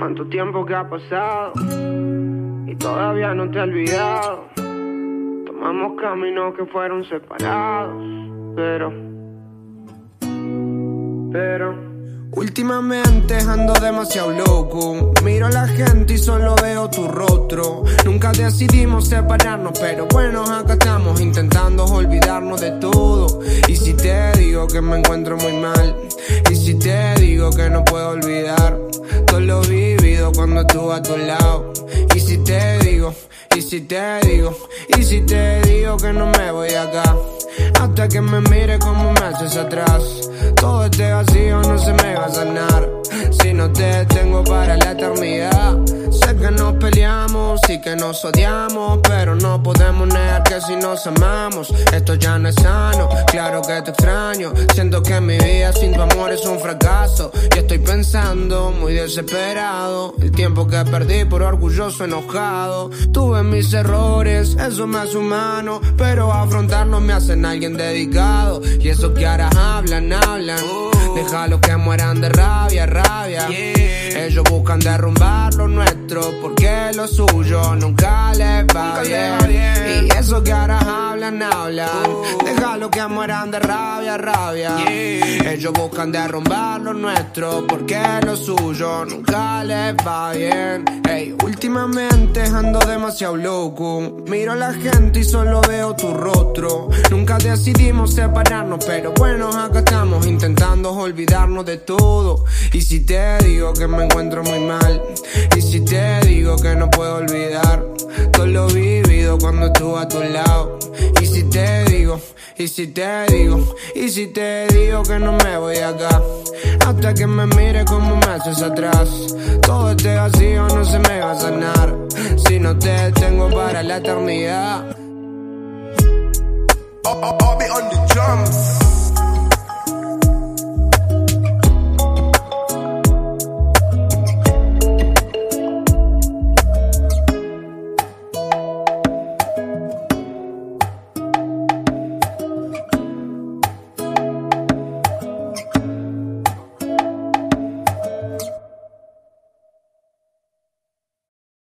Cuánto tiempo que ha pasado y todavía no te he olvidado. Tomamos caminos que fueron separados, pero, pero. Últimamente ando demasiado loco. Miro a la gente y solo veo tu rostro. Nunca decidimos separarnos, pero bueno, acá estamos intentando olvidarnos de todo. Y si te digo que me encuentro muy mal, y si te digo que no puedo olvidar todo lo vivido cuando estuve a tu lado. Y si te digo, y si te digo, y si te digo que no me voy acá. Hasta que me mire como me haces atrás. Todo este vacío no se me va a y que nos odiamos. Pero no podemos negar que si nos amamos, esto ya no es sano. Claro que te extraño. Siento que mi vida sin tu amor es un fracaso. Y estoy pensando, muy desesperado. El tiempo que perdí por orgulloso enojado. Tuve mis errores, eso me hace humano. Pero afrontarnos me hacen alguien dedicado. Y eso que ahora hablan, hablan. Déjalo que mueran de rabia, rabia. Ellos buscan derrumbar lo nuestro porque lo suyo nunca les va bien. Y eso que ahora hablan, hablan. Déjalo que mueran de rabia, rabia. Ellos buscan derrumbar lo nuestro porque lo suyo nunca les va bien. Ey, últimamente ando demasiado loco. Miro a la gente y solo veo tu rostro. Nunca decidimos separarnos, pero bueno, acá estamos intentando olvidarnos de todo. Y si te digo que me encuentro muy mal, y si te digo que no puedo olvidar todo lo vivido cuando estuve a tu lado. Y si te digo, y si te digo, que no me voy acá. Hasta que me mire como me haces atrás. Todo este vacío no se me va a sanar. Si no te tengo para la eternidad. I'll, I'll be on the drums.